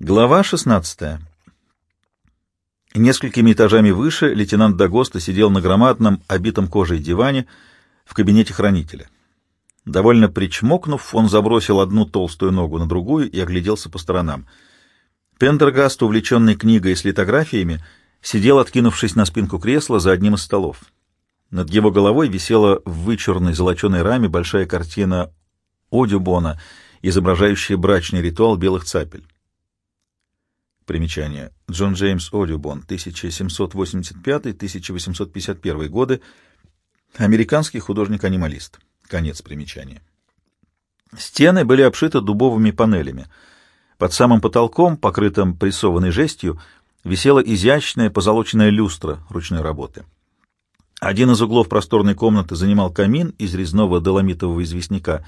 Глава 16. Несколькими этажами выше лейтенант Дагоста сидел на громадном, обитом кожей диване в кабинете хранителя. Довольно причмокнув, он забросил одну толстую ногу на другую и огляделся по сторонам. Пендергаст, увлеченный книгой с литографиями, сидел, откинувшись на спинку кресла за одним из столов. Над его головой висела в вычурной золоченой раме большая картина Одюбона, изображающая брачный ритуал белых цапель. Примечание. Джон Джеймс Одюбон, 1785-1851 годы. Американский художник-анималист. Конец примечания. Стены были обшиты дубовыми панелями. Под самым потолком, покрытым прессованной жестью, висела изящная позолоченная люстра ручной работы. Один из углов просторной комнаты занимал камин из резного доломитового известняка.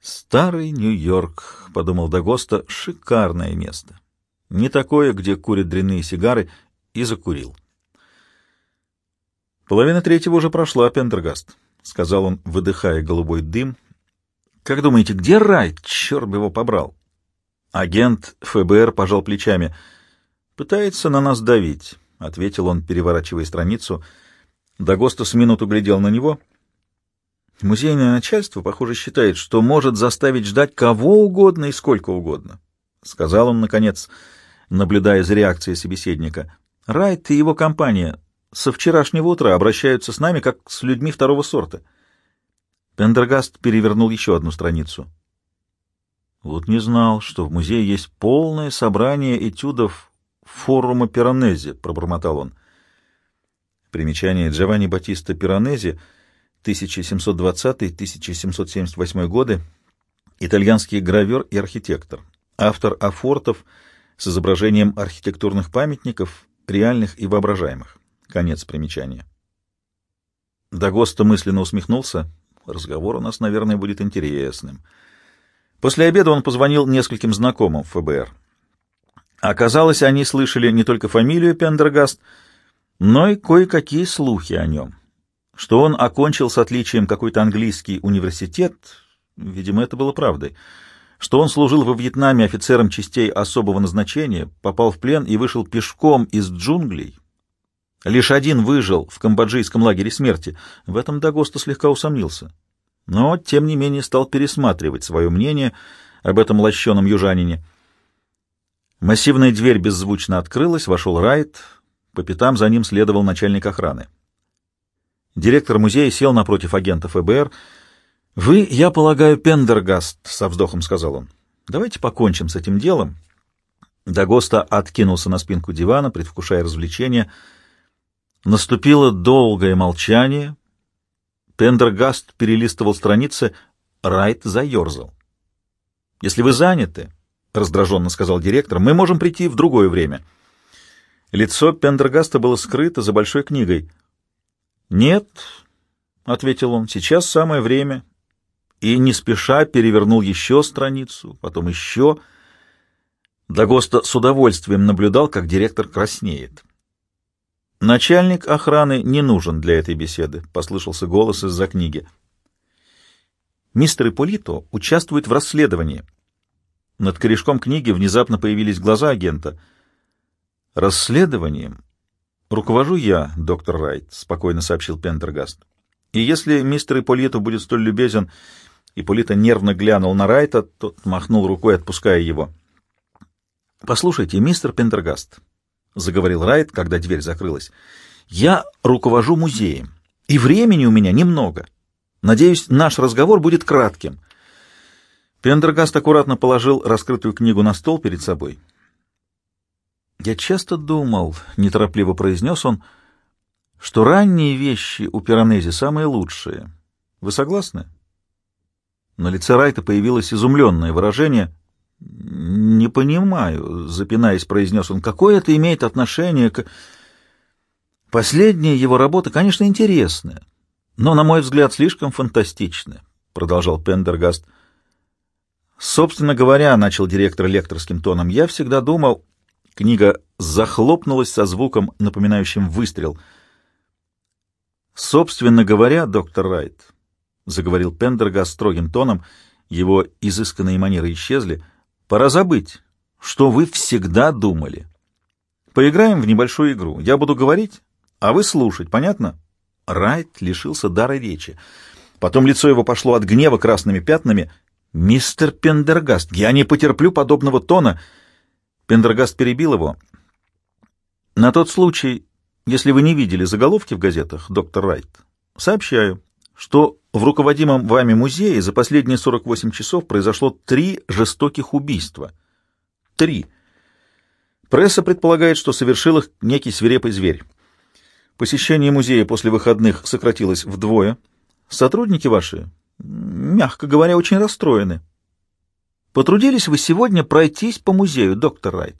«Старый Нью-Йорк», — подумал Дагоста, — «шикарное место» не такое, где курят дрянные сигары, и закурил. «Половина третьего уже прошла, Пендергаст», — сказал он, выдыхая голубой дым. «Как думаете, где Райт? Черт бы его побрал!» Агент ФБР пожал плечами. «Пытается на нас давить», — ответил он, переворачивая страницу. Дагоста с минуту глядел на него. «Музейное начальство, похоже, считает, что может заставить ждать кого угодно и сколько угодно», — сказал он, наконец, — наблюдая за реакцией собеседника. «Райт и его компания со вчерашнего утра обращаются с нами, как с людьми второго сорта». Пендергаст перевернул еще одну страницу. «Вот не знал, что в музее есть полное собрание этюдов форума Пиранези», — пробормотал он. Примечание Джованни Батиста Пиранези, 1720-1778 годы, итальянский гравер и архитектор, автор афортов — с изображением архитектурных памятников, реальных и воображаемых. Конец примечания. Дагоста мысленно усмехнулся. Разговор у нас, наверное, будет интересным. После обеда он позвонил нескольким знакомым в ФБР. Оказалось, они слышали не только фамилию Пендергаст, но и кое-какие слухи о нем. Что он окончил с отличием какой-то английский университет, видимо, это было правдой, что он служил во Вьетнаме офицером частей особого назначения, попал в плен и вышел пешком из джунглей. Лишь один выжил в камбоджийском лагере смерти. В этом Дагоста слегка усомнился. Но, тем не менее, стал пересматривать свое мнение об этом лощеном южанине. Массивная дверь беззвучно открылась, вошел Райт, по пятам за ним следовал начальник охраны. Директор музея сел напротив агента ФБР — «Вы, я полагаю, Пендергаст», — со вздохом сказал он. «Давайте покончим с этим делом». Дагоста откинулся на спинку дивана, предвкушая развлечения. Наступило долгое молчание. Пендергаст перелистывал страницы, Райт заерзал. «Если вы заняты», — раздраженно сказал директор, — «мы можем прийти в другое время». Лицо Пендергаста было скрыто за большой книгой. «Нет», — ответил он, — «сейчас самое время и не спеша перевернул еще страницу, потом еще. Дагоста с удовольствием наблюдал, как директор краснеет. «Начальник охраны не нужен для этой беседы», — послышался голос из-за книги. «Мистер Ипполито участвует в расследовании». Над корешком книги внезапно появились глаза агента. «Расследованием руковожу я, доктор Райт», — спокойно сообщил Пендергаст. «И если мистер Ипполито будет столь любезен Ипполита нервно глянул на Райта, тот махнул рукой, отпуская его. «Послушайте, мистер Пендергаст», — заговорил Райт, когда дверь закрылась, — «я руковожу музеем, и времени у меня немного. Надеюсь, наш разговор будет кратким». Пендергаст аккуратно положил раскрытую книгу на стол перед собой. «Я часто думал», — неторопливо произнес он, — «что ранние вещи у Пиранези самые лучшие. Вы согласны?» На лице Райта появилось изумленное выражение. «Не понимаю», — запинаясь, произнес он, — «какое это имеет отношение к...» «Последняя его работа, конечно, интересная, но, на мой взгляд, слишком фантастичная», — продолжал Пендергаст. «Собственно говоря, — начал директор лекторским тоном, — я всегда думал...» Книга захлопнулась со звуком, напоминающим выстрел. «Собственно говоря, доктор Райт...» — заговорил Пендергаст строгим тоном, его изысканные манеры исчезли. — Пора забыть, что вы всегда думали. Поиграем в небольшую игру. Я буду говорить, а вы слушать, понятно? Райт лишился дара речи. Потом лицо его пошло от гнева красными пятнами. «Мистер Пендергаст, я не потерплю подобного тона!» Пендергаст перебил его. «На тот случай, если вы не видели заголовки в газетах, доктор Райт, сообщаю, что в руководимом вами музее за последние 48 часов произошло три жестоких убийства. Три. Пресса предполагает, что совершил их некий свирепый зверь. Посещение музея после выходных сократилось вдвое. Сотрудники ваши, мягко говоря, очень расстроены. Потрудились вы сегодня пройтись по музею, доктор Райт.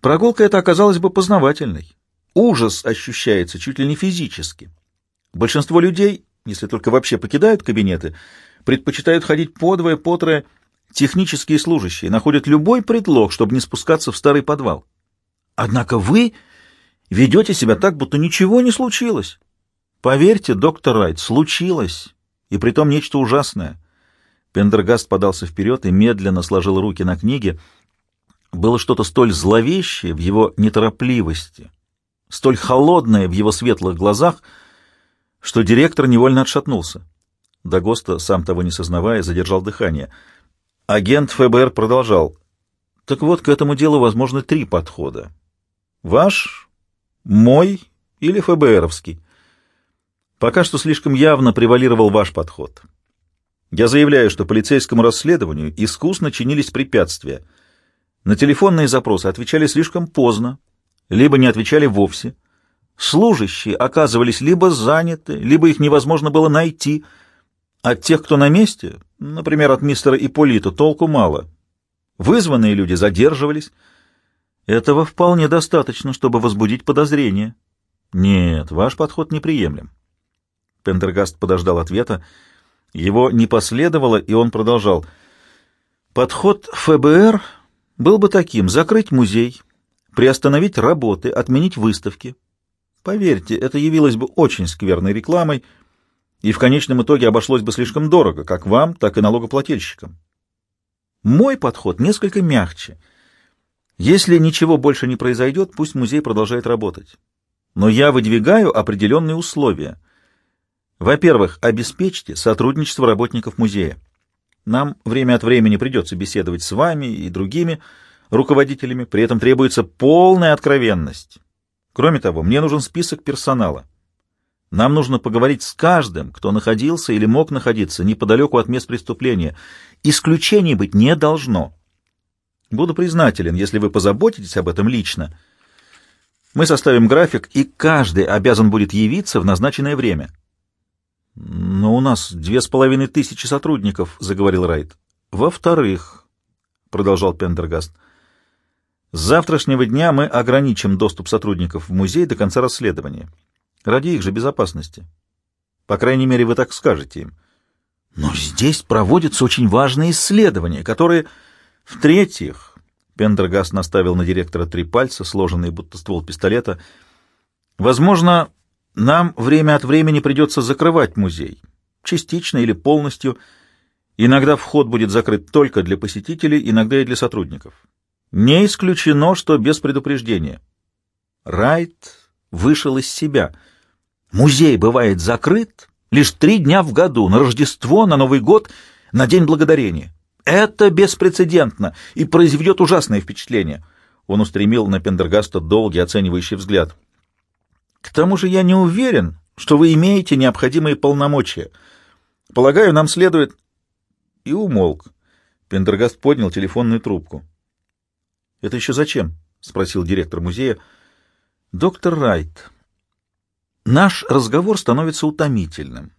Прогулка эта оказалась бы познавательной. Ужас ощущается чуть ли не физически. Большинство людей, если только вообще покидают кабинеты, предпочитают ходить подвое, потрое. Технические служащие находят любой предлог, чтобы не спускаться в старый подвал. Однако вы ведете себя так, будто ничего не случилось. Поверьте, доктор Райт, случилось, и притом нечто ужасное. Пендергаст подался вперед и медленно сложил руки на книге. Было что-то столь зловещее в его неторопливости, столь холодное в его светлых глазах — что директор невольно отшатнулся. Дагоста, сам того не сознавая, задержал дыхание. Агент ФБР продолжал. Так вот, к этому делу возможны три подхода. Ваш, мой или ФБРовский. Пока что слишком явно превалировал ваш подход. Я заявляю, что полицейскому расследованию искусно чинились препятствия. На телефонные запросы отвечали слишком поздно, либо не отвечали вовсе. Служащие оказывались либо заняты, либо их невозможно было найти. От тех, кто на месте, например, от мистера Ипполита, толку мало. Вызванные люди задерживались. Этого вполне достаточно, чтобы возбудить подозрение. Нет, ваш подход неприемлем. Пендергаст подождал ответа. Его не последовало, и он продолжал. Подход ФБР был бы таким — закрыть музей, приостановить работы, отменить выставки, Поверьте, это явилось бы очень скверной рекламой, и в конечном итоге обошлось бы слишком дорого, как вам, так и налогоплательщикам. Мой подход несколько мягче. Если ничего больше не произойдет, пусть музей продолжает работать. Но я выдвигаю определенные условия. Во-первых, обеспечьте сотрудничество работников музея. Нам время от времени придется беседовать с вами и другими руководителями, при этом требуется полная откровенность. Кроме того, мне нужен список персонала. Нам нужно поговорить с каждым, кто находился или мог находиться неподалеку от мест преступления. Исключений быть не должно. Буду признателен, если вы позаботитесь об этом лично. Мы составим график, и каждый обязан будет явиться в назначенное время. — Но у нас две с половиной тысячи сотрудников, — заговорил Райт. — Во-вторых, — продолжал Пендергаст, — с завтрашнего дня мы ограничим доступ сотрудников в музей до конца расследования. Ради их же безопасности. По крайней мере, вы так скажете им. Но здесь проводятся очень важные исследования, которые... В-третьих, Пендергаст наставил на директора три пальца, сложенные будто ствол пистолета. Возможно, нам время от времени придется закрывать музей. Частично или полностью. Иногда вход будет закрыт только для посетителей, иногда и для сотрудников. Не исключено, что без предупреждения. Райт вышел из себя. Музей бывает закрыт лишь три дня в году, на Рождество, на Новый год, на День Благодарения. Это беспрецедентно и произведет ужасное впечатление. Он устремил на Пендергаста долгий оценивающий взгляд. К тому же я не уверен, что вы имеете необходимые полномочия. Полагаю, нам следует... И умолк. Пендергаст поднял телефонную трубку. «Это еще зачем?» — спросил директор музея. «Доктор Райт, наш разговор становится утомительным.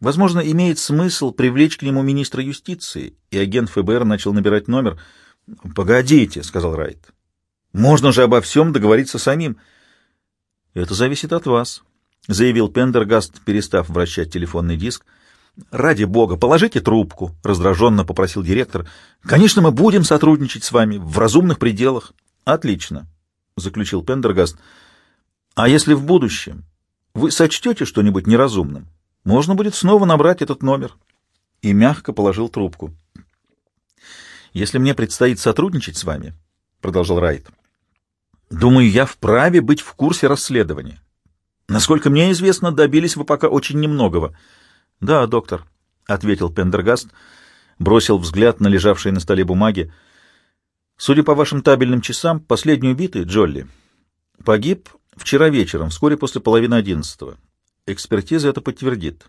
Возможно, имеет смысл привлечь к нему министра юстиции». И агент ФБР начал набирать номер. «Погодите», — сказал Райт. «Можно же обо всем договориться самим». «Это зависит от вас», — заявил Пендергаст, перестав вращать телефонный диск. «Ради бога, положите трубку», — раздраженно попросил директор. «Конечно, мы будем сотрудничать с вами в разумных пределах». «Отлично», — заключил Пендергаст. «А если в будущем вы сочтете что-нибудь неразумным, можно будет снова набрать этот номер». И мягко положил трубку. Если мне предстоит сотрудничать с вами, — продолжал Райт, — думаю, я вправе быть в курсе расследования. Насколько мне известно, добились вы пока очень немногого. — Да, доктор, — ответил Пендергаст, бросил взгляд на лежавшие на столе бумаги. — Судя по вашим табельным часам, последний убитый, Джолли, погиб вчера вечером, вскоре после половины одиннадцатого. Экспертиза это подтвердит.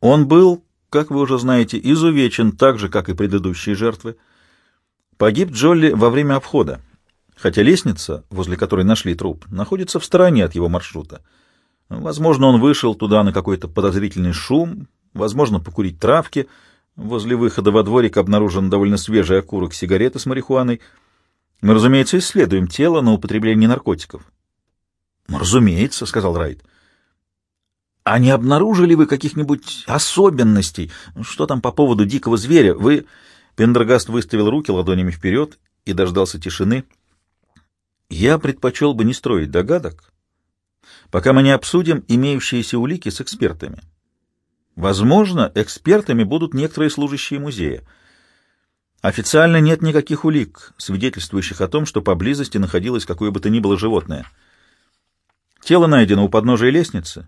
Он был, как вы уже знаете, изувечен так же, как и предыдущие жертвы. Погиб Джолли во время обхода, хотя лестница, возле которой нашли труп, находится в стороне от его маршрута. Возможно, он вышел туда на какой-то подозрительный шум, возможно, покурить травки. Возле выхода во дворик обнаружен довольно свежий окурок сигареты с марихуаной. Мы, разумеется, исследуем тело на употребление наркотиков. «Разумеется», — сказал Райт. «А не обнаружили вы каких-нибудь особенностей? Что там по поводу дикого зверя? Вы...» Пендергаст выставил руки ладонями вперед и дождался тишины. «Я предпочел бы не строить догадок, пока мы не обсудим имеющиеся улики с экспертами. Возможно, экспертами будут некоторые служащие музея. Официально нет никаких улик, свидетельствующих о том, что поблизости находилось какое бы то ни было животное. Тело найдено у подножия лестницы,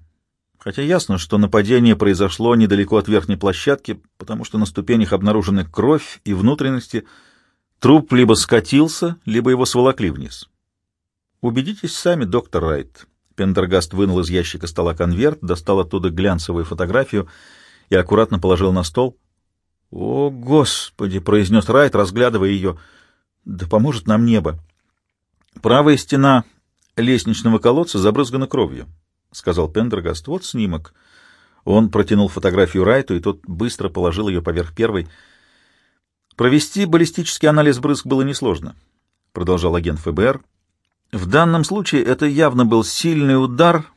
хотя ясно, что нападение произошло недалеко от верхней площадки, потому что на ступенях обнаружены кровь и внутренности. Труп либо скатился, либо его сволокли вниз. Убедитесь сами, доктор Райт. Пендергаст вынул из ящика стола конверт, достал оттуда глянцевую фотографию и аккуратно положил на стол. «О, Господи!» — произнес Райт, разглядывая ее. «Да поможет нам небо!» Правая стена лестничного колодца забрызгана кровью. — сказал Пендергаст. — Вот снимок. Он протянул фотографию Райту, и тот быстро положил ее поверх первой. «Провести баллистический анализ брызг было несложно», — продолжал агент ФБР. «В данном случае это явно был сильный удар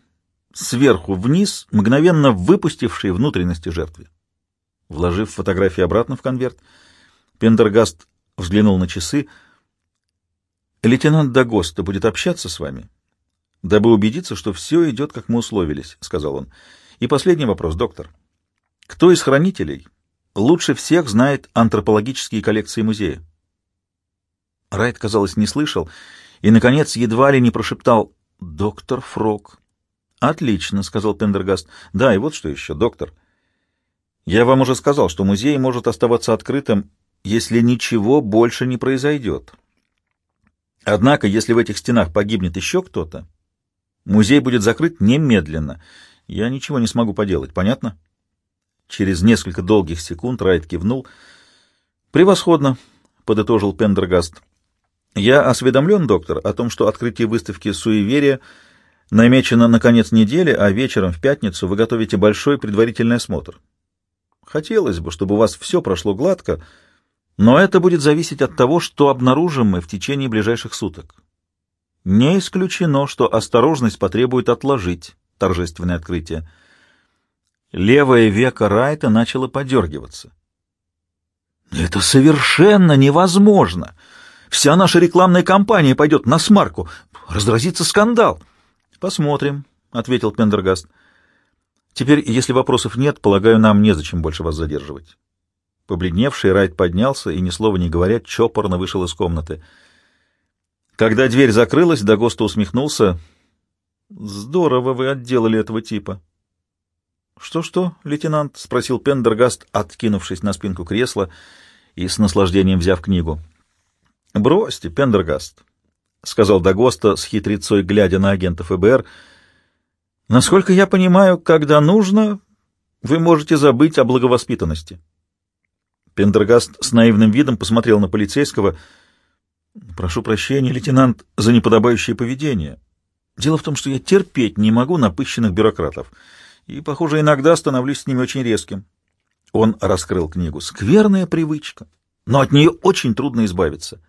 сверху вниз, мгновенно выпустивший внутренности жертвы». Вложив фотографии обратно в конверт, Пендергаст взглянул на часы. «Лейтенант Дагоста будет общаться с вами?» дабы убедиться, что все идет, как мы условились, — сказал он. И последний вопрос, доктор. Кто из хранителей лучше всех знает антропологические коллекции музея? Райт, казалось, не слышал и, наконец, едва ли не прошептал «Доктор Фрог». «Отлично», — сказал Пендергаст. «Да, и вот что еще, доктор. Я вам уже сказал, что музей может оставаться открытым, если ничего больше не произойдет. Однако, если в этих стенах погибнет еще кто-то, Музей будет закрыт немедленно. Я ничего не смогу поделать, понятно? Через несколько долгих секунд Райт кивнул. «Превосходно», — подытожил Пендергаст. «Я осведомлен, доктор, о том, что открытие выставки «Суеверие» намечено на конец недели, а вечером в пятницу вы готовите большой предварительный осмотр. Хотелось бы, чтобы у вас все прошло гладко, но это будет зависеть от того, что обнаружим мы в течение ближайших суток. Не исключено, что осторожность потребует отложить торжественное открытие. Левое веко Райта начало подергиваться. «Это совершенно невозможно! Вся наша рекламная кампания пойдет на смарку. Разразится скандал!» «Посмотрим», — ответил Пендергаст. «Теперь, если вопросов нет, полагаю, нам незачем больше вас задерживать». Побледневший Райт поднялся и, ни слова не говоря, чопорно вышел из комнаты — когда дверь закрылась, Дагоста усмехнулся. «Здорово вы отделали этого типа». «Что-что, лейтенант?» — спросил Пендергаст, откинувшись на спинку кресла и с наслаждением взяв книгу. «Бросьте, Пендергаст», — сказал Дагоста с хитрецой, глядя на агента ФБР. «Насколько я понимаю, когда нужно, вы можете забыть о благовоспитанности». Пендергаст с наивным видом посмотрел на полицейского — Прошу прощения, лейтенант, за неподобающее поведение. Дело в том, что я терпеть не могу напыщенных бюрократов, и, похоже, иногда становлюсь с ними очень резким. Он раскрыл книгу. Скверная привычка, но от нее очень трудно избавиться.